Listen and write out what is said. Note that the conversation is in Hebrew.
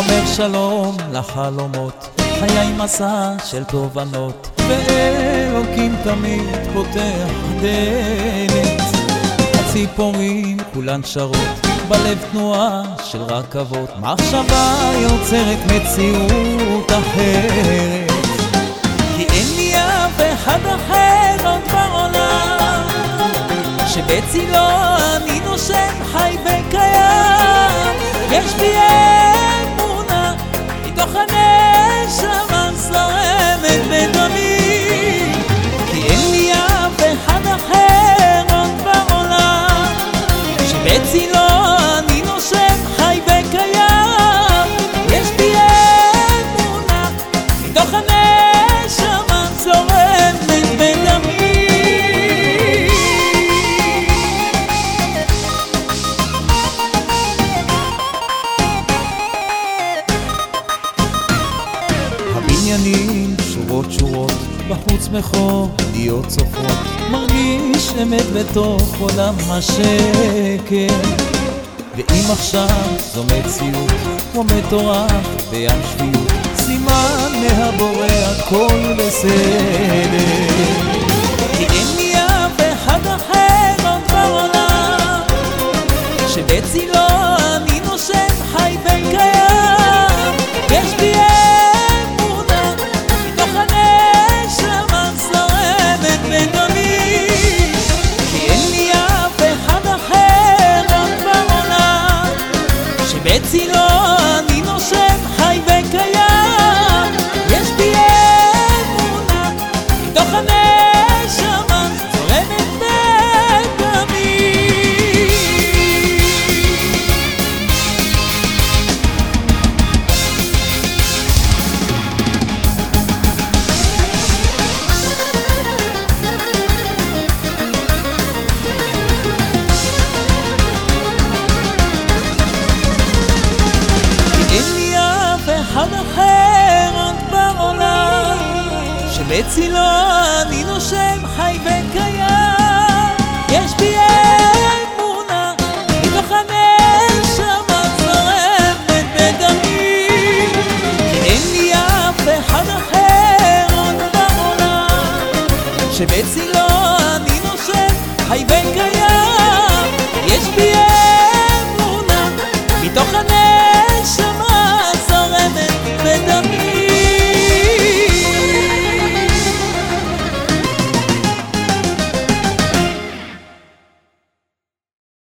אומר שלום לחלומות, חיי מסע של תובנות, ואלוקים תמיד פותח דלת. הציפורים כולן שרות, בלב תנועה של רכבות, מחשבה יוצרת מציאות אחרת. כי אין לי אף אחד אחר עוד בעולם, שבצילו אני שבצילו אני נושם חי וקיים. יש בי אמונה, מתוך הנשמה זורמת בדמי. הבניינים שורות שורות, בחוץ מכוניות צופות, מרגיש אמת בתוך עולם השקר. ואם עכשיו זו מציאות, כמו מטורף בים שפיות, סימן מהבורא הכל בסדר. שבצילו אני נושם חי וקיים. יש בי אמונה מתוך הנשמה זורמת בדמי אין לי אף אחד אחר עוד בעולם שבצילו